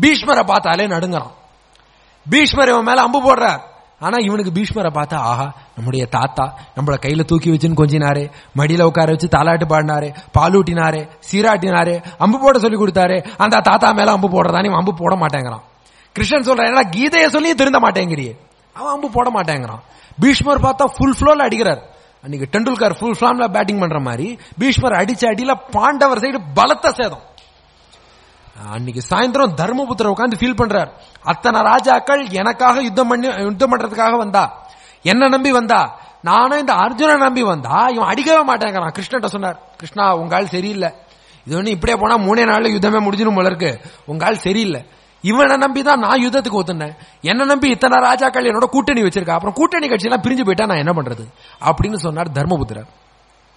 பீஷ்மரை பார்த்தாலே நடுங்கிறான். பீஷ்மர் இவன் மேல அம்பு போடுறார் ஆனா இவனுக்கு பீஷ்மரை பார்த்தா ஆஹா நம்முடைய தாத்தா நம்மள கையில தூக்கி வச்சுன்னு கொஞ்சினாரு மடியில உட்கார வச்சு தாலாட்டு பாடினாரு பாலூட்டினாரு சீராட்டினாரு அம்பு போட சொல்லி கொடுத்தாரு அந்த தாத்தா மேல அம்பு போடுறதா நீ அம்பு போட மாட்டேங்கிறான். கிருஷ்ணன் சொல்றான் என்னடா கீதையை சொல்லியும் திருந்த மாட்டேங்கிறியே. அவன் அம்பு போட மாட்டேங்கிறான். பீஷ்மர் பார்த்தா ஃபுல் ஃப்ளோல அடிக்கிறார். அன்னைக்கு டெண்டுல்கர் ஃபுல் ஃபார்ம்ல பேட்டிங் பண்ற மாதிரி பீஷ்மர் அடிச்ச அடியில பாண்டவர் சைடு பலத்த சேதம். அன்னைக்கு சாயந்தரம் தர்மபுத்திர உட்காந்து ஃபீல் பண்றார். அத்தனை ராஜாக்கள் எனக்காக யுத்தம் பண்ணி யுத்தம் பண்றதுக்காக வந்தா. என்ன நம்பி வந்தா? நானும் இந்த அர்ஜுனை நம்பி வந்தா. இவன் அடிக்கவே மாட்டேங்கிறான். கிருஷ்ணன்ட்ட சொன்னார் கிருஷ்ணா உங்க ஆள் சரியில்லை. இது ஒண்ணு இப்படியே போனா மூணே நாள்ல யுத்தமே முடிஞ்சிடும் போல இருக்கு. உங்க ஆள் சரியில்லை. இவனை நம்பி தான் நான் யுத்தத்துக்கு ஒத்துனேன். என்ன நம்பி இத்தனை ராஜாக்கள் என்னோட கூட்டணி வச்சிருக்கா. அப்புறம் கூட்டணி கட்சி எல்லாம் பிரிஞ்சு போயிட்டா நான் என்ன பண்றது? அப்படின்னு சொன்னார் தர்மபுத்திரர்.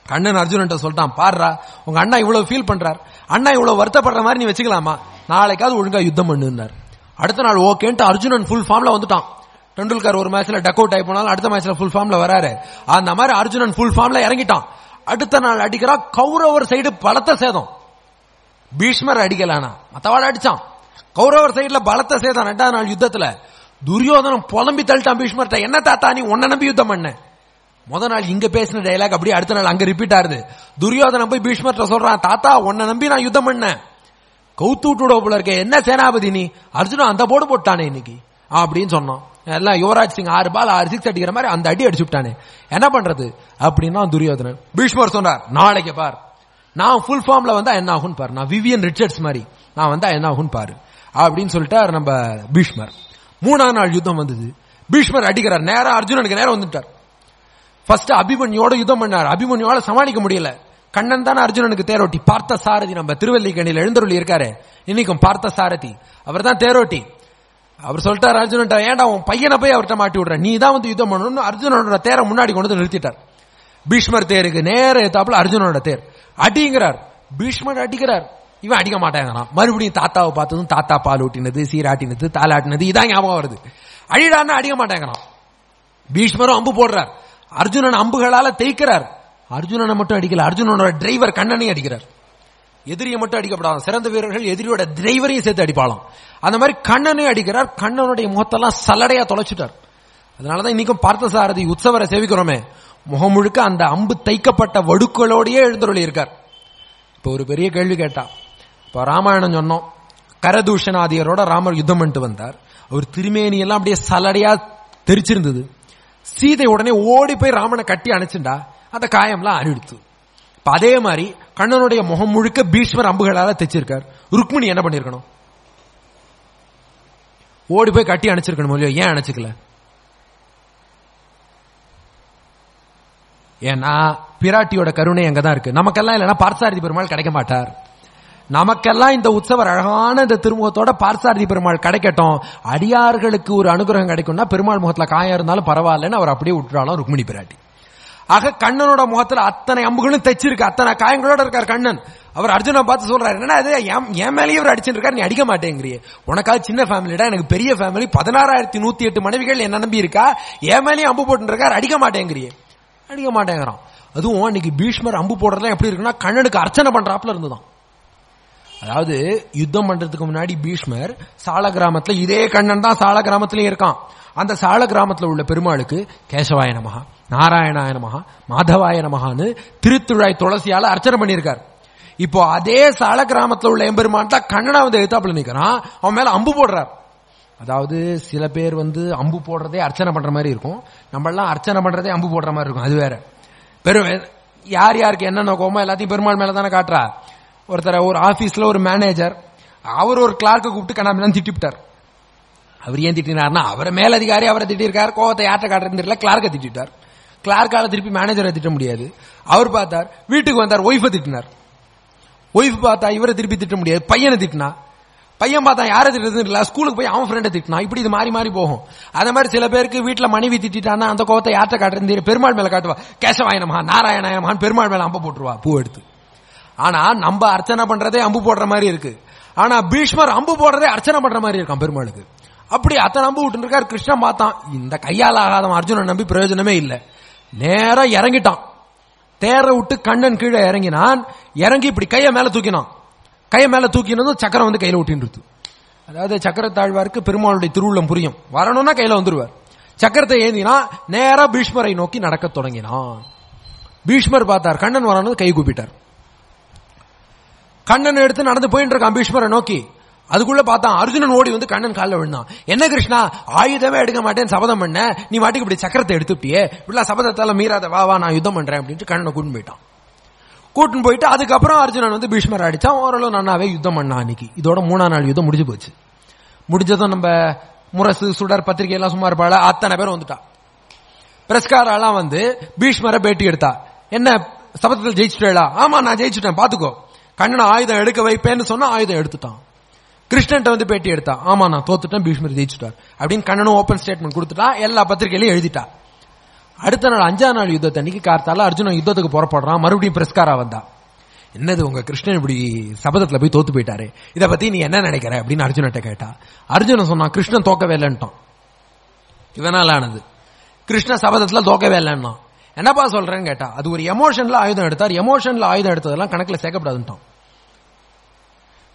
கண்ணன் அர்ஜுனன்ட்ட சொல்லிட்டான் பாடுறா உங்க அண்ணா இவ்வளவு ஃபீல் பண்றார். அண்ணா இவ்வளவு வருத்தப்படுற மாதிரி நீ வச்சுக்கலாமா? நாளைக்காவது ஒழுங்கா யுத்தம் பண்ணுனார் அடுத்த நாள் ஓகேன்ட்டு அர்ஜுனன் ஃபுல் ஃபார்ம்ல வந்துட்டான். டெண்டுல்கர் ஒரு மேட்ச்ல டக் அவுட் ஆகி போனாலும் அடுத்த மேட்ச்ல ஃபுல் ஃபார்ம்ல வராரு. அந்த மாதிரி அர்ஜுனன் ஃபுல் ஃபார்ம்ல இறங்கிட்டான். அடுத்த நாள் அடிக்கிறா கௌரவர் சைடு பலத்த சேதம். பீஷ்மர் அடிக்கலானா? மத்தவாட அடிச்சான். கௌரவர் சைடுல பலத்த சேதம். ரெண்டாவது நாள் யுத்தத்துல துரியோதனம் புலம்பி தள்ளிட்டான் பீஷ்மர்ட்ட. என்ன தாத்தா நீ உன்ன நம்பி யுத்தம் பண்ண? முத நாள் இங்க பேசின டைலாக் அப்படியே அடுத்த நாள் அங்க ரிப்பீட் ஆகுது துரியோதனம் போய் பீஷ்மர்ட்ட சொல்றான் தாத்தா உன்னை நம்பி நான் யுத்தம் பண்ணேன். கௌத்து விட்டுட போல இருக்க என்ன சேனாபதி நீ? அர்ஜுனா அந்த போடு போட்டானே இன்னைக்கு. அப்படின்னு சொன்னோம் எல்லாம் யுவராஜ் சிங் ஆறு பால் ஆறு சிக்ஸ் அடிக்கிற மாதிரி அந்த அடி அடிச்சு விட்டானே. என்ன பண்றது? அப்படின்னா துரியோதனன் பீஷ்மர் சொன்னார் நாளைக்கு பார். நான் ஃபுல் ஃபார்ம்ல வந்தா என்ன ஆகும் பாரு. நான் விவியன் ரிச்சர்ட்ஸ் மாதிரி. நான் வந்தா என்ன ஆகும் பாரு. அப்படின்னு சொல்லிட்டார் நம்ம பீஷ்மர். மூணாம் நாள் யுத்தம் வந்தது. பீஷ்மர் அடிக்கிறார். நேரம் அர்ஜுனனுக்கு நேரம் வந்துட்டார். ஃபர்ஸ்ட் அபிமன்யோட யுத்தம் பண்ணார். அபிமன்யோட சமாளிக்க முடியல. கண்ணன் தானே அர்ஜுனனுக்கு தேரோட்டி. பார்த்த சாரதி நம்ம திருவல்லிக்கணியில் எழுந்தருளி இருக்காரு. இன்னைக்கும் பார்த்த சாரதி அவர் தான் தேரோட்டி. அவர் சொல்லிட்டார் அர்ஜுனன் ஏன்டா உன் பையனை போய் அவர்கிட்ட மாட்டி விடுற? நீ தான் வந்து யுத்தம் பண்ணணும்னு அர்ஜுனனோட தேரை முன்னாடி கொண்டு வந்து நிறுத்திட்டார். பீஷ்மர் தேருக்கு நேர ஏத்தாப்புல அர்ஜுனனோட தேர். அடிங்கிறார். பீஷ்மர் அடிக்கிறார். இவன் அடிக்க மாட்டேங்கிறான் மறுபடியும் தாத்தாவை பார்த்ததும் தாத்தா பால் ஊட்டினது சீராட்டினது தாலாட்டினது இதான் ஞாபகம் வருது. அழிடான்னு அடிக்க மாட்டேங்கிறான் பீஷ்மரும் அம்பு போடுறார். அர்ஜுனன் அம்புகளால தேய்க்கிறார். அர்ஜுனனை மட்டும் அடிக்கல அர்ஜுனனோட டிரைவர் கண்ணனையும் அடிக்கிறார். எதிரியை மட்டும் அடிக்கப்படாது சிறந்த வீரர்கள் எதிரியோட டிரைவரையும் சேர்த்து அடிப்பாளாம். அந்த மாதிரி கண்ணனையும் அடிக்கிறார் கண்ணனுடைய முகத்தெல்லாம் சல்லடையா தொலைச்சிட்டார். அதனாலதான் இன்னைக்கும் பார்த்தசாரதி உற்சவரை சேவிக்கிறோமே. முகம் முழுக்க அந்த அம்பு தைக்கப்பட்ட வடுக்களோடையே எழுந்தருளி இருக்கார் இப்ப ஒரு பெரிய கேள்வி கேட்டா இப்ப ராமாயணம் சொன்னோம் கரதூஷணாதியரோட ராமர் யுத்தம் பண்ணிட்டு வந்தார். அவர் திருமேனி எல்லாம் அப்படியே சலடையா தெரிச்சிருந்தது. சீதை உடனே ஓடி போய் ராமனை கட்டி அணைச்சுண்டா? அந்த காயம்லாம் அழிடுத்து இப்ப அதே மாதிரி கண்ணனுடைய முகம் முழுக்க பீஷ்மர் அம்புகளால தைச்சிருக்கார். ருக்மிணி என்ன பண்ணிருக்கணும்? ஓடி போய் கட்டி அணைச்சிருக்கணும் இல்லையோ? ஏன் அணைச்சிக்கல? ஏன்னா பிராட்டியோட கருணை அங்கதான் இருக்கு. நமக்கெல்லாம் இல்லைன்னா பார்த்தாரதி பெருமாள் கிடைக்க மாட்டார். நமக்கெல்லாம் இந்த உற்சவர் அழகான இந்த திருமுகத்தோட பார்சாரதி பெருமாள் கிடைக்கட்டும். அடியார்களுக்கு ஒரு அனுகிரகம் கிடைக்கும்னா பெருமாள் முகத்துல காயம் இருந்தாலும் பரவாயில்லன்னு அவர் அப்படியே விட்டுறாலும் ருக்மிணி பிராட்டி. ஆக கண்ணனோட முகத்துல அத்தனை அம்புகளும் தைச்சிருக்கு. அத்தனை காயங்களோட இருக்கார் கண்ணன். அவர் அர்ஜுனை பார்த்து சொல்றாரு என்ன அது என் மேலேயே அவர் அடிச்சுட்டு இருக்காரு நீ அடிக்க மாட்டேங்கிறியே. உனக்காக சின்ன ஃபேமிலிடா எனக்கு பெரிய ஃபேமிலி பதினாறாயிரத்தி நூத்தி எட்டு மனைவிகள் என்ன நம்பி இருக்கா? என் மேலேயும் அம்பு போட்டு இருக்காரு அடிக்க மாட்டேங்கிறியே. அடிக்க மாட்டேங்கிறான். அதுவும் இன்னைக்கு பீஷ்மர் அம்பு போடுறதுலாம் எப்படி இருக்குன்னா கண்ணனுக்கு அர்ச்சனை பண்றாப்புல இருந்துதான். அதாவது யுத்தம் பண்றதுக்கு முன்னாடி பீஷ்மர் சால கிராமத்துல இதே கண்ணன் தான் சால கிராமத்திலயும் இருக்கான். அந்த சால கிராமத்துல உள்ள பெருமாளுக்கு கேசவாய நமகா நாராயணாய நமகா மாதவாய நமகான்னு திருத்துழாய் துளசியால அர்ச்சனை பண்ணியிருக்காரு. இப்போ அதே சால கிராமத்துல உள்ள எம்பெருமான் தான் கண்ணனா வந்து எழுத்தாப்புல நிக்கிறான். அவன் மேல அம்பு போடுறார். அதாவது சில பேர் வந்து அம்பு போடுறதே அர்ச்சனை பண்ற மாதிரி இருக்கும். நம்மளாம் அர்ச்சனை பண்றதே அம்பு போடுற மாதிரி இருக்கும். அது வேற. பெரும் யார் யாருக்கு என்ன நோக்கமோ எல்லாத்தையும் பெருமாள் மேல தானே காட்டுறா. ஒருத்தர் ஒரு ஆபீஸ்ல ஒரு மேனேஜர் அவர் ஒரு கிளார்க்கை கூப்பிட்டு கண்ணாமலாம் திட்டிவிட்டார். அவர் ஏன் திட்டினார்னா அவரை மேலதிகாரி அவரை திட்டிருக்கார் கோவத்தை யார்ட்ட காட்டுறது தெரியல கிளார்க்கை திட்டார் கிளார்க்கால திருப்பி மேனேஜரை திட்ட முடியாது. அவர் பார்த்தார் வீட்டுக்கு வந்தார் ஒய்ஃபை திட்டினார். ஒய்ஃப் பார்த்தா இவரை திருப்பி திட்ட முடியாது பையனை திட்டினா. பையன் பார்த்தா யாரை திட்டுறது இல்ல ஸ்கூலுக்கு போய் அவன் ஃப்ரெண்டை திட்டினா. இப்படி இது மாறி மாறி போகும். அதே மாதிரி சில பேருக்கு வீட்டில் மனைவி திட்டானா அந்த கோவத்தை யார்ட்ட காட்டுறது பெருமாள் மேல காட்டுவா. கேசவாயனமா நாராயணாயனமான்னு பெருமாள் மேல அம்ப போட்டுருவா பூ எடுத்து. ஆனா நம்ம அர்ச்சனை பண்றதே அம்பு போடுற மாதிரி இருக்கு. ஆனா பீஷ்மர் அம்பு போடுறதே அர்ச்சனை பண்ற மாதிரி இருக்கான் பெருமாளுக்கு. அப்படி அத்தனை அம்பு விட்டு இருக்காரு கிருஷ்ணன் பார்த்தான் இந்த கையால் ஆகாதவன் அர்ஜுனன் நம்பி பிரயோஜனமே இல்லை. நேரம் இறங்கிட்டான். தேரை விட்டு கண்ணன் கீழே இறங்கினான். இறங்கி இப்படி கையை மேல தூக்கினான். கையை மேல தூக்கினதும் சக்கரம் வந்து கையில விட்டின்னு அதாவது சக்கர தாழ்வாருக்கு பெருமாளுடைய திருவுள்ளம் புரியும். வரணும்னா கையில வந்துருவார். சக்கரத்தை ஏந்தினா நேரா பீஷ்மரை நோக்கி நடக்கத் தொடங்கினான். பீஷ்மர் பார்த்தார். கண்ணன் வரணும் கை கூப்பிட்டார். கண்ணன் எடுத்து நடந்து போயிட்டு இருக்கான் பீஷ்மரை நோக்கி. அதுக்குள்ள பார்த்தான் அர்ஜுனன் ஓடி வந்து கண்ணன் காலில் விழுந்தான். என்ன கிருஷ்ணா ஆயுதமே எடுக்க மாட்டேன் சபதம் பண்ண? நீ மாட்டுக்கு இப்படி சக்கரத்தை எடுத்துட்டியே இப்படிலாம் சபதத்தால மீறாத வா வா நான் யுத்தம் பண்றேன் அப்படின்ட்டு கண்ணனை கூட்டின்னு போயிட்டான். கூட்டின்னு போயிட்டு அதுக்கப்புறம் அர்ஜுனன் வந்து பீஷ்மர் அடிச்சான். ஓரளவு நன்னாவே யுத்தம் பண்ணான் அன்னைக்கு. இதோட மூணா நாள் யுத்தம் முடிஞ்சு போச்சு. முடிஞ்சதும் நம்ம முரசு சுடர் பத்திரிகை எல்லாம் சும்மா இருப்பாள அத்தனை பேர் வந்துட்டா. பிரஸ்காரெல்லாம் வந்து பீஷ்மரை பேட்டி எடுத்தா. என்ன சபதத்தில் ஜெயிச்சுட்டா ஆமா நான் ஜெயிச்சுட்டேன் பாத்துக்கோ. கண்ணனை ஆயுதம் எடுக்க வைப்பேன்னு சொன்னா ஆயுதம் எடுத்துட்டான். கிருஷ்ணன் வந்து பேட்டி எடுத்தான் ஆமா நான் தோத்துட்டேன் பீஷ்மர் ஜெயிச்சுட்டார். அப்படின்னு கண்ணனும் ஓபன் ஸ்டேட்மெண்ட் கொடுத்துட்டா எல்லா பத்திரிகையிலையும் எழுதிட்டா. அடுத்த நாள் அஞ்சாம் நாள் யுத்தத்தை அன்னைக்கு கார்த்தால அர்ஜுனன் யுத்தத்துக்கு புறப்படுறான் மறுபடியும் பிரஸ்காரா வந்தா. என்னது உங்க கிருஷ்ணன் இப்படி சபதத்துல போய் தோத்து போயிட்டாரு? இதை பத்தி நீ என்ன நினைக்கிற? அப்படின்னு அர்ஜுனட்ட கேட்டா. அர்ஜுனன் சொன்னான் கிருஷ்ணன் தோக்கவே இல்லைன்ட்டான் இதனால ஆனது. கிருஷ்ண சபதத்துல தோக்கவே இல்லைன்னா என்னப்பா சொல்றேன்னு கேட்டா அது ஒரு எமோஷன்ல ஆயுதம் எடுத்தார். எமோஷன்ல ஆயுதம் எடுத்ததெல்லாம் கணக்கில் சேர்க்கப்படாதுன்ட்டோம்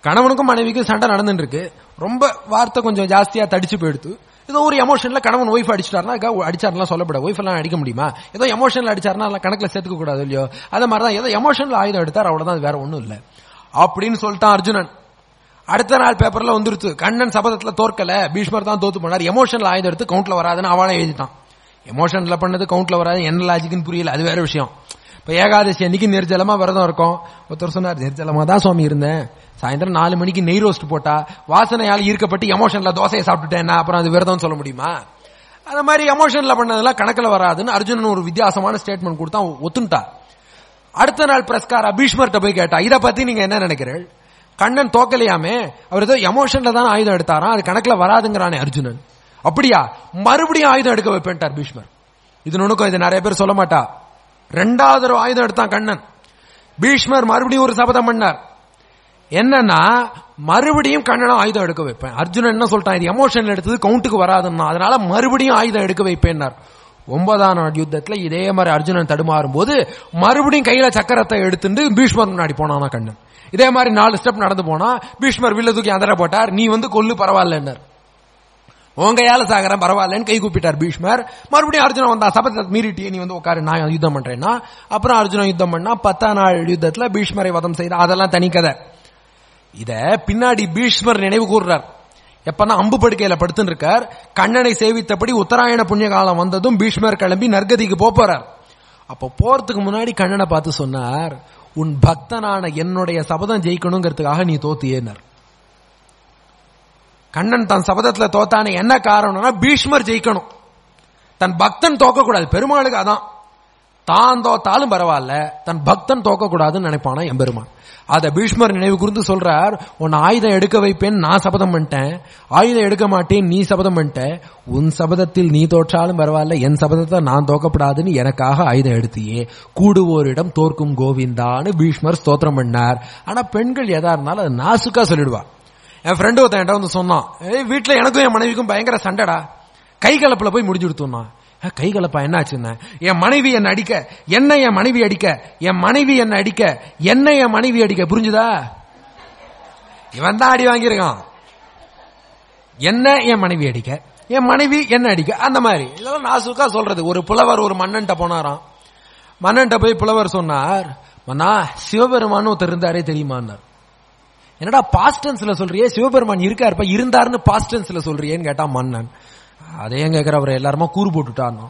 கணவனுக்கும் மனைவிக்கும் சண்டை நடந்துட்டு இருக்கு ரொம்ப வார்த்தை கொஞ்சம் ஜாஸ்தியா தடிச்சு போயிடுத்து. ஏதோ ஒரு எமோஷன்ல கணவன் ஒய்ஃப் அடிச்சிட்டாருனா அடிச்சாருலாம் சொல்லப்படாது. ஒய்ஃப் எல்லாம் அடிக்க முடியுமா? ஏதோ எமோஷன்ல அடிச்சாருன்னா கணக்கில் சேர்த்துக்க கூடாது இல்லையோ? அதே மாதிரிதான் ஏதோ எமோஷன்ல ஆயுதம் எடுத்தார் அவ்வளவுதான் வேற ஒன்றும் இல்லை. அப்படின்னு சொல்லிட்டான் அர்ஜுனன். அடுத்த நாள் பேப்பர்ல வந்துருச்சு. கண்ணன் சபதத்துல தோற்கல. பீஷ்மர் தான் தோத்து போனார். எமோஷன்ல ஆயுதம் எடுத்து கவுண்ட்ல வராதுன்னு அவளை எழுதிட்டான். எமோஷன்ல பண்ணது கவுண்ட்ல வராது. என்ன லாஜிக்னு புரியல. அது வேற விஷயம். இப்ப ஏகாதசி அன்னைக்கு நிர்ஜலமா விரதம் இருக்கும். ஒருத்தர் சொன்னார் நிர்ஜலமா தான் சுவாமி இருந்தேன். சாயந்தரம் நாலு மணிக்கு நெய் ரோஸ்ட் போட்டா வாசனையால் ஈர்க்கப்பட்டு எமோஷன்ல தோசையை சாப்பிட்டுட்டேன் அப்புறம் அது விரதம் சொல்ல முடியுமா? அந்த மாதிரி எமோஷன்ல பண்ணதெல்லாம் கணக்கில் வராதுன்னு அர்ஜுனன் ஒரு வித்தியாசமான ஸ்டேட்மெண்ட் கொடுத்தா ஒத்துட்டா அடுத்த நாள் பிரஸ்கார் பீஷ்மர்கிட்ட போய் கேட்டா இதை பத்தி நீங்க என்ன நினைக்கிறீர்கள்? கண்ணன் தோக்கலையாமே அவர் ஏதோ எமோஷன்ல தான் ஆயுதம் எடுத்தாராம். அது கணக்கில் வராதுங்கிறானே அர்ஜுனன். அப்படியா? மறுபடியும் ஆயுதம் எடுக்க வைப்பேன்ட்டார் பீஷ்மர். இது நுணுக்கம் இது நிறைய பேர் சொல்ல மாட்டா. ரெண்டாவது ஒரு ஆயுதம் எடுத்தான் கண்ணன். பீஷ்மர் மறுபடியும் ஒரு சபதம் பண்ணார். என்னன்னா மறுபடியும் கண்ணனும் ஆயுதம் எடுக்க வைப்பேன். அர்ஜுனன் என்ன சொல்லிட்டான்? இது எமோஷன் எடுத்தது கவுண்ட்டுக்கு வராதுன்னா அதனால மறுபடியும் ஆயுதம் எடுக்க வைப்பேன்னார். ஒன்பதாம் நாள் யுத்தத்தில் இதே மாதிரி அர்ஜுனன் தடுமாறும் போது மறுபடியும் கையில சக்கரத்தை எடுத்துட்டு பீஷ்மர் முன்னாடி போனானா கண்ணன். இதே மாதிரி நாலு ஸ்டெப் நடந்து போனா பீஷ்மர் வில்ல தூக்கி அதர போட்டார். நீ வந்து கொல்லு பரவாயில்லன்னர். உங்க ஏல சாகரம் பரவாயில்லன்னு கை கூப்பிட்டார் பீஷ்மர். மறுபடியும் அர்ஜுனன் வந்தா சபத்தை மீறிட்டியே நீ வந்து உட்காரு நான் யுத்தம் பண்றேன்னா? அப்புறம் அர்ஜுனன் யுத்தம் பண்ணா பத்தாம் நாள் யுத்தத்துல பீஷ்மரை வதம் செய்த அதெல்லாம் தனி கதை. இத பின்னாடி பீஷ்மர் நினைவு கூறுறார் எப்பன்னா அம்பு படுக்கையில படுத்துன்னு இருக்கார் கண்ணனை சேவித்தபடி உத்தராயண புண்ணிய காலம் வந்ததும் பீஷ்மர் கிளம்பி நர்கதிக்கு போறார். அப்ப போறதுக்கு முன்னாடி கண்ணனை பார்த்து சொன்னார் உன் பக்தனான என்னுடைய சபதம் ஜெயிக்கணுங்கிறதுக்காக நீ தோத்தியேனர் கண்ணன் தன் சபதத்துல தோத்தானே என்ன காரணம்னா பீஷ்மர் ஜெயிக்கணும். தன் பக்தன் தோக்கக்கூடாது. பெருமாளுக்கு அதான். தான் தோத்தாலும் பரவாயில்ல. தன் பக்தன் தோக்கக்கூடாதுன்னு நினைப்பானா எம்பெருமான். அதை பீஷ்மர் நினைவு கூர்ந்து சொல்றார் உன் ஆயுதம் எடுக்க வைப்பேன் நான் சபதம் பண்ணிட்டேன். ஆயுதம் எடுக்க மாட்டேன் நீ சபதம் பண்ணிட்ட. உன் சபதத்தில் நீ தோற்றாலும் பரவாயில்ல. என் சபதத்தை நான் தோக்கப்படாதுன்னு எனக்காக ஆயுதம் எடுத்தியே. கூடுவோரிடம் தோற்கும் கோவிந்தான்னு பீஷ்மர் ஸ்தோத்திரம் பண்ணார். ஆனா பெண்கள் எதா இருந்தாலும் அதை நாசுக்கா சொல்லிடுவார் என் ஃப்ரெண்டு ஒருத்தன் என்கிட்ட வந்து சொன்னான் ஏய் வீட்டில் எனக்கும் என் மனைவிக்கும் பயங்கர சண்டைடா. கை கலப்பில் போய் முடிஞ்சு கொடுத்தோம்னா கை கலப்பா என்னாச்சுன்னு என் மனைவி என்னை அடிக்க என்ன என் மனைவி அடிக்க என் மனைவி என்னை அடிக்க என்ன என் மனைவி அடிக்க புரிஞ்சுதா? இவன் தான் அடி வாங்கியிருக்கான். என்ன என் மனைவி அடிக்க என் மனைவி என்ன அடிக்க அந்த மாதிரி. இதெல்லாம் நாசுக்கா சொல்றது. ஒரு புலவர் ஒரு மன்னன்ட்ட போனாராம். மன்னன்ட்ட போய் புலவர் சொன்னார் மன்னா சிவபெருமான் ஒருத்தர் இருந்தாரே தெரியுமான்னார். என்னடா பாஸ்டன்ஸ்ல சொல்றியே? சிவபெருமான் இருக்காருப்பா இருந்தாருன்னு பாஸ்டன்ஸ்ல சொல்றியேன்னு கேட்டா மன்னன். அதையும் கேட்கிற அவர் எல்லாருமா கூறு போட்டுட்டான்னு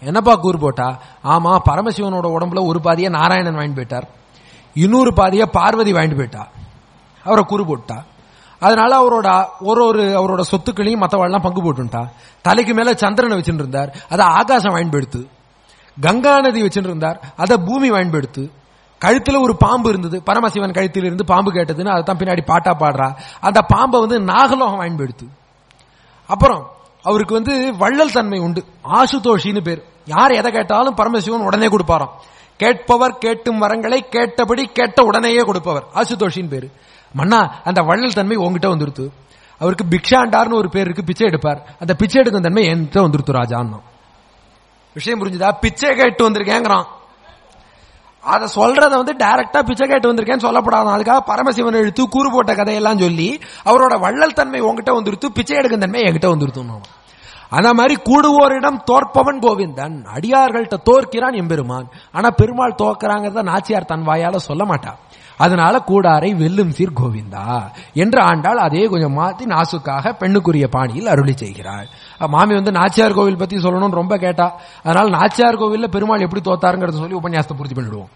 என்னப்பா கூறு போட்டா? ஆமா பரமசிவனோட உடம்புல ஒரு பாதியை நாராயணன் வாங்கிட்டு போயிட்டார். இன்னொரு பாதியை பார்வதி வாங்கிட்டு போயிட்டா. அவரை கூறு போட்டா அதனால அவரோட ஒரு ஒரு அவரோட சொத்துக்களையும் மற்றவாள்லாம் பங்கு போட்டுட்டா. தலைக்கு மேல சந்திரனை வச்சுட்டு இருந்தார். அதை ஆகாசம் வாங்கிட்டு போயிடுத்து. கங்கா நதி வச்சுட்டு இருந்தார். அதை பூமி வாங்கிட்டு போயிடுத்து. கழுத்துல ஒரு பாம்பு இருந்தது. பரமசிவன் கழுத்தில் இருந்து பாம்பு கேட்டதுன்னு அதை தான் பின்னாடி பாட்டா பாடுறா. அந்த பாம்பை வந்து நாகலோகம் வாங்கி போயிடுத்து அப்புறம் அவருக்கு வந்து வள்ளல் தன்மை உண்டு. ஆசுதோஷின்னு பேர். யார் எதை கேட்டாலும் பரமசிவன் உடனே கொடுப்பாராம். கேட்பவர் கேட்டும் வரங்களை கேட்டபடி கேட்ட உடனேயே கொடுப்பவர். ஆசுதோஷின்னு பேரு. மன்னா அந்த வள்ளல் தன்மை உங்ககிட்ட வந்துருத்து. அவருக்கு பிக்ஷாண்டார்னு ஒரு பேர் இருக்கு பிச்சை எடுப்பார். அந்த பிச்சை எடுக்கும் தன்மை என்கிட்ட வந்துருத்து ராஜான்னு. விஷயம் புரிஞ்சுதா? பிச்சை கேட்டு வந்திருக்கேங்கிறான். அதை சொல்றத வந்து டைரக்டா பிச்சை கேட்டு வந்திருக்கேன்னு சொல்லப்படாதான் அதுக்காக பரமசிவன் எழுத்து கூறு போட்ட கதையெல்லாம் சொல்லி அவரோட வள்ளல் தன்மை உங்ககிட்ட வந்துருத்து பிச்சை எடுக்கும் தன்மை என்கிட்ட வந்துருத்து அந்த மாதிரி கூடுவோரிடம் தோற்பவன் கோவிந்தன். அடியார்கள்ட்ட தோற்கிறான் எம்பெருமான். ஆனா பெருமாள் தோக்கிறாங்கிறத நாச்சியார் தன் வாயால சொல்ல மாட்டா அதனால கூடாரை வெல்லும் சீர் கோவிந்தா. என்று ஆண்டாள் அதே கொஞ்சம் மாத்தி நாசுக்காக பெண்ணுக்குரிய பாணியில் அருளி செய்கிறாள். மாமி வந்து நாச்சியார் கோவில் பத்தி சொல்லணும்னு ரொம்ப கேட்டா. அதனால நாச்சியார் கோவில்ல பெருமாள் எப்படி தோத்தாருங்கிறத சொல்லி உபன்யாசத்தை பூர்த்தி பண்ணிடுவோம்.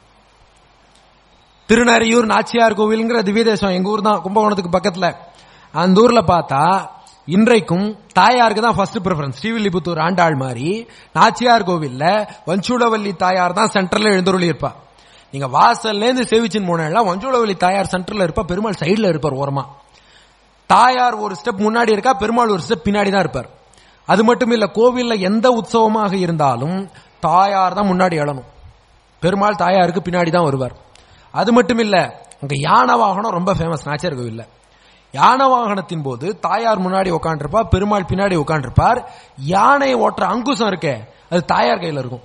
திருநறையூர் நாச்சியார் கோவில்ங்கிற திவ்ய தேசம் எங்க ஊர் தான் கும்பகோணத்துக்கு பக்கத்துல. அந்த ஊர்ல பார்த்தா இன்றைக்கும் தாயாருக்கு தான் ஃபர்ஸ்ட் ப்ரிஃபரன்ஸ் ஸ்ரீவில்லிபுத்தூர் ஆண்டாள் மாதிரி நாச்சியார் கோவில்ல வஞ்சூடவல்லி தாயார் தான் சென்டர்ல எழுந்தருளி இருப்பா நீங்க வாசல்லேருந்து சேவிச்சின் போனா வஞ்சூடவல்லி தாயார் சென்டர்ல இருப்பா பெருமாள் சைடுல இருப்பார் ஓரமா. தாயார் ஒரு ஸ்டெப் முன்னாடி இருக்கா பெருமாள் ஒரு ஸ்டெப் பின்னாடி தான் இருப்பார். அது மட்டும் இல்ல கோவில்ல எந்த உற்சவமாக இருந்தாலும் தாயார் தான் முன்னாடி எழணும். பெருமாள் தாயாருக்கு பின்னாடி தான் வருவார். அது மட்டும் இல்ல அங்க யானை வாகனம் ரொம்ப ஃபேமஸ் நாச்சியார் கோவில்ல. யானை வாகனத்தின் போது தாயார் முன்னாடி உட்காந்துருப்பா பெருமாள் பின்னாடி உட்காந்துருப்பார் யானையை ஓட்டுற அங்குசம் இருக்கே அது தாயார் கையில இருக்கும்.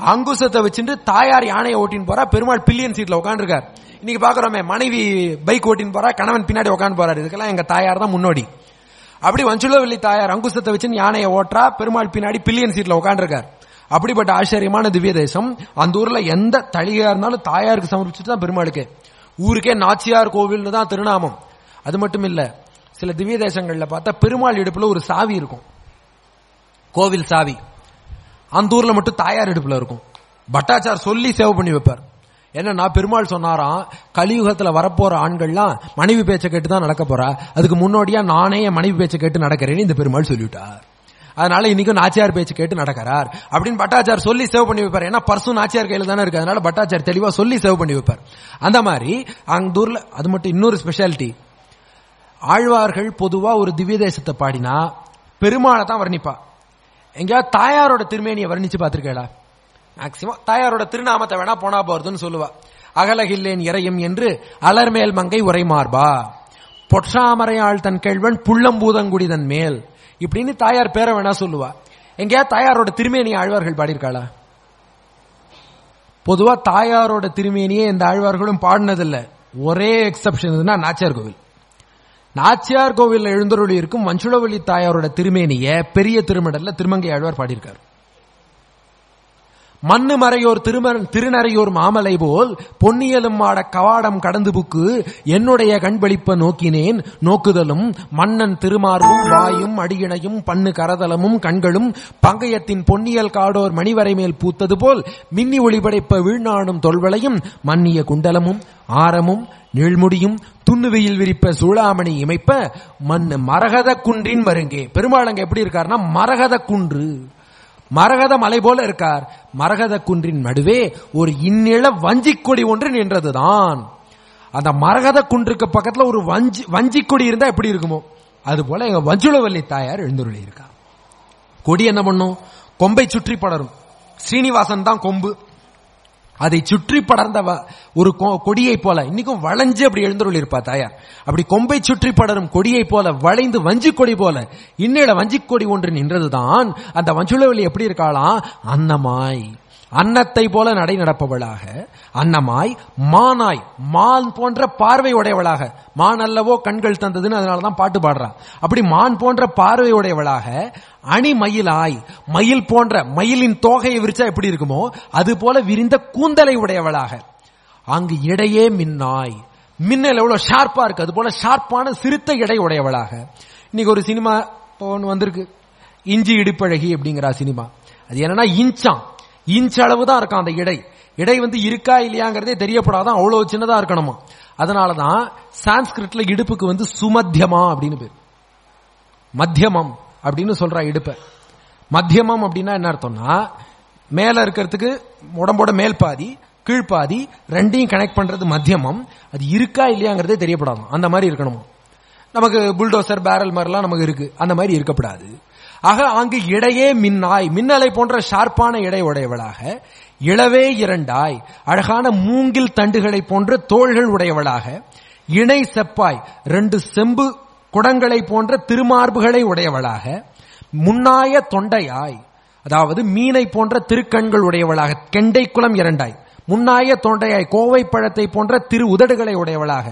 அங்குசத்தை வச்சுட்டு தாயார் யானையை ஓட்டின்னு போறா பெருமாள் பில்லியன் சீட்ல உட்காந்துருக்கார் இன்னைக்கு பாக்குறோமே மனைவி பைக் ஓட்டின்னு போறா கணவன் பின்னாடி உட்காந்து போறாரு. இதுக்கெல்லாம் எங்க தாயார் தான் முன்னோடி. அப்படி வஞ்சுலவல்லி தாயார் அங்குசத்தை வச்சு யானையை ஓட்டுறா பெருமாள் பின்னாடி பில்லியன் சீட்ல உட்காந்துருக்கார் அப்படிப்பட்ட ஆச்சரியமான திவ்ய தேசம். அந்த ஊர்ல எந்த தளிகா இருந்தாலும் தாயாருக்கு சமர்ப்பிச்சுட்டு தான் பெருமாளுக்கு. ஊருக்கே நாச்சியார் கோவில்னு தான் திருநாமம். அது மட்டும் இல்ல சில திவ்ய தேசங்கள்ல பார்த்தா பெருமாள் இடுப்புல ஒரு சாவி இருக்கும். கோவில் சாவி. அந்த ஊர்ல மட்டும் தாயார் இடுப்புல இருக்கும். பட்டாச்சார் சொல்லி சேவ் பண்ணி வைப்பார். என்னன்னா பெருமாள் சொன்னாராம் கலியுகத்துல வரப்போற ஆண்கள்லாம் மனைவி பேச்சை கேட்டு தான் நடக்க போறா. அதுக்கு முன்னோடியா நானே என் மனைவி பேச்சை கேட்டு நடக்கிறேன்னு இந்த பெருமாள் சொல்லிவிட்டார். அதனால இன்னைக்கும் நாச்சியார் பேச்சு கேட்டு நடக்கிறார். அப்படின்னு பட்டாச்சார் சொல்லி சேவ் பண்ணி வைப்பார். ஏன்னா பர்சும் நாச்சியார் கையில் தானே இருக்கு. அதனால பட்டாச்சார் தெளிவா சொல்லி சேவ் பண்ணி வைப்பார். அந்த மாதிரி அங்கூர்ல அது மட்டும் இன்னொரு ஸ்பெஷாலிட்டி ஆழ்வார்கள் பொதுவா ஒரு திவ்ய தேசத்தை பாடினா பெருமாளை தான் வர்ணிப்பா. எங்கேயாவது தாயாரோட திருமேனியை வர்ணிச்சு பார்த்திருக்கேடா மேக்சிமம் தாயாரோட திருநாமத்தை வேணா போனா போறதுன்னு சொல்லுவா. அகலகில்லேன் இறையும் என்று அலர்மேல் மங்கை உரைமார்பா பொற்றாமரையாள் தன் கேள்வன் புள்ளம்பூதங்குடிதன் மேல் இப்படின்னு தாயார் பேரை வேணா சொல்லுவா. எங்கேயா தாயாரோட திருமேனி ஆழ்வார்கள் பாடியிருக்காளா? பொதுவா தாயாரோட திருமேனியே இந்த ஆழ்வார்களும் பாடினதில்லை. ஒரே எக்ஸப்ஷன் நாச்சியார் கோவில். நாச்சியார் கோவில் எழுந்தருளி இருக்கும் மஞ்சுளவள்ளி தாயாரோட திருமேனிய பெரிய திருமடல்ல திருமங்கை ஆழ்வார் பாடியிருக்காரு. மண்ணு மறையோர் திரும திருநறையோர் மாமலை போல் பொன்னியலும் ஆட கவாடம் கடந்து புக்கு என்னுடைய கண்பளிப்ப நோக்கினேன். நோக்குதலும் மன்னன் திருமார்பும் வாயும் அடியினையும் பண்ணு கரதலமும் கண்களும் பங்கயத்தின் பொன்னியல் காடோர் மணிவரை மேல் பூத்தது போல் மின்னி ஒளிபடைப்ப வீழ்நாடும் தொல்வளையும் மன்னிய குண்டலமும் ஆரமும் நீழ்முடியும் துண்ணுவையில் விரிப்ப சூளாமணி இமைப்ப மண் மரகத குன்றின் மருங்கே பெருமாள் அங்க எப்படி இருக்காருன்னா மரகத குன்று மரகத மலை போல இருக்கார். மரகத குன்றின் நடுவே ஒரு இன்னிள வஞ்சிக் கொடி ஒன்று நின்றதுதான். அந்த மரகத குன்றுக்கு பக்கத்துல ஒரு வஞ்சி வஞ்சிக் கொடி இருந்தா எப்படி இருக்குமோ? அது போல எங்க வஞ்சுளவல்லி தாயார் எழுந்துருளி இருக்கா கொடி என்ன பண்ணும்? கொம்பை சுற்றி படரும். ஸ்ரீனிவாசன் தான் கொம்பு. அதை சுற்றி படர்ந்த ஒரு கொ- கொடியை போல. இன்னைக்கும் வளைஞ்சு அப்படி எழுந்துருள் இருப்பா தாயார் அப்படி கொம்பை சுற்றி படரும் கொடியை போல வளைந்து வஞ்சி கொடி போல. இன்னில வஞ்சி கொடி ஒன்று நின்றதுதான். அந்த வஞ்சுளவெளி எப்படி இருக்காளாம்? அன்னமாய். அன்னத்தை போல நடை நடப்பவளாக அன்னமாய் மானாய் மான் போன்ற பார்வை உடையவளாக. மான் அல்லவோ கண்கள் தந்ததுன்னு அதனாலதான் பாட்டு பாடுறா அப்படி மான் போன்ற பார்வை உடையவளாக அணி மயிலாய் மயில் போன்ற மயிலின் தோகையை விரிச்சா எப்படி இருக்குமோ அது போல விரிந்த கூந்தலை உடையவளாக. அங்கு இடையே மின்னாய். மின்னல் எவ்வளவு ஷார்ப்பா இருக்கு. அது போல ஷார்ப்பான சிறுத்த இடை உடையவளாக. இன்னைக்கு ஒரு சினிமா இப்போ வந்திருக்கு. இஞ்சி இடுப்பழகி அப்படிங்கிற சினிமா. அது என்னன்னா இன்ச்சான். இன்ச் அளவு தான் இருக்கும் அந்த இடை. இடை வந்து இருக்கா இல்லையாங்கிறதே தெரியப்படாதான் அவ்வளவு சின்னதா இருக்கணுமா? அதனாலதான் சான்ஸ்கிரிட்ல இடுப்புக்கு வந்து சுமத்தியமா அப்படின்னு பேர். மத்தியமம் அப்படின்னு சொல்றா இடுப்ப. மத்தியமம் அப்படின்னா என்ன அர்த்தம்னா மேல இருக்கிறதுக்கு உடம்போட மேல் பாதி கீழ்பாதி ரெண்டையும் கனெக்ட் பண்றது மத்தியமம். அது இருக்கா இல்லையாங்கிறதே தெரியப்படாது அந்த மாதிரி இருக்கணுமா? நமக்கு புல்டோசர் பேரல் மாதிரிலாம் நமக்கு இருக்கு. அந்த மாதிரி இருக்கப்படாது. ஆக அங்கு இடையே மின்னாய் மின்னலை போன்ற ஷார்ப்பான இடை உடையவளாக இளவே இரண்டாய் அழகான மூங்கில் தண்டுகளை போன்ற தோள்கள் உடையவளாக இணை செப்பாய் ரெண்டு செம்பு குடங்களை போன்ற திருமார்புகளை உடையவளாக முன்னாய தொண்டையாய் அதாவது மீனை போன்ற திருக்கண்கள் உடையவளாக கெண்டை குலம் இரண்டாய். முன்னாய தோண்டையாய் கோவை பழத்தை போன்ற திரு உதடுகளை உடையவளாக.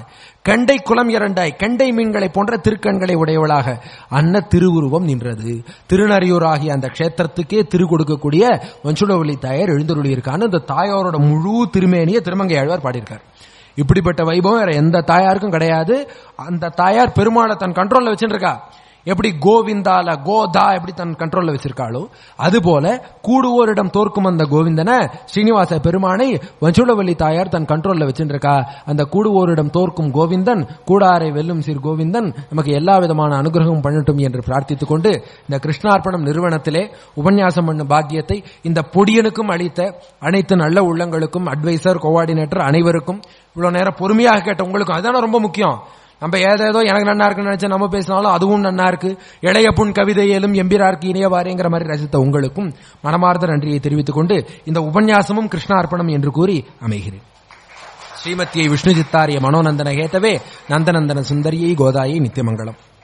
கண்டை குலம் இரண்டாய் கண்டை மீன்களை போன்ற திருக்கண்களை உடையவளாக. அன்ன திருவுருவம் நின்றது. திருநறையூர் ஆகிய அந்த க்ஷேத்திரத்துக்கே திரு கொடுக்கக்கூடிய வஞ்சுடவள்ளி தாயார் எழுந்தருளி அந்த இந்த தாயாரோட முழு திருமேனிய திருமங்கை ஆழ்வார் பாடியிருக்கார். இப்படிப்பட்ட வைபவம் வேற எந்த தாயாருக்கும் கிடையாது. அந்த தாயார் பெருமாளை தன் கண்ட்ரோல்ல வச்சுருக்கா எப்படி கோவிந்தால கோதா எப்படி தன் கண்ட்ரோல்ல வச்சிருக்காளோ அதுபோல கூடுவோரிடம் தோற்கும் அந்த கோவிந்தனை ஸ்ரீனிவாச பெருமானை வஞ்சுளவல்லி தாயார் தன் கண்ட்ரோல்ல வச்சுருக்கா. அந்த கூடுவோரிடம் தோற்கும் கோவிந்தன் கூடாரை வெல்லும் சீர் கோவிந்தன் நமக்கு எல்லா விதமான அனுகிரகம் பண்ணட்டும் என்று பிரார்த்தித்துக் கொண்டு இந்த கிருஷ்ணார்ப்பணம் நிறுவனத்திலே உபன்யாசம் பண்ணும் பாக்கியத்தை இந்த பொடியனுக்கும் அளித்த அனைத்து நல்ல உள்ளங்களுக்கும் அட்வைசர் கோஆர்டினேட்டர் அனைவருக்கும் இவ்வளவு நேரம் பொறுமையாக கேட்ட உங்களுக்கும் அதுதானே ரொம்ப முக்கியம். நம்ம ஏதேதோ எனக்கு நன்னா இருக்குன்னு நினைச்சா நம்ம பேசினாலும் அதுவும் நன்னா இருக்கு. இளைய புண் கவிதையிலும் எம்பிரார்க்கு இணையவாருங்கிற மாதிரி ரசித்த உங்களுக்கும் மனமார்ந்த நன்றியை தெரிவித்துக் கொண்டு இந்த உபன்யாசமும் கிருஷ்ணார்ப்பணம் என்று கூறி அமைகிறேன். ஸ்ரீமத்தியை விஷ்ணு சித்தாரிய மனோநந்தன ஹேத்தவே நந்தநந்தன சுந்தரியை கோதாயை நித்தியமங்கலம்.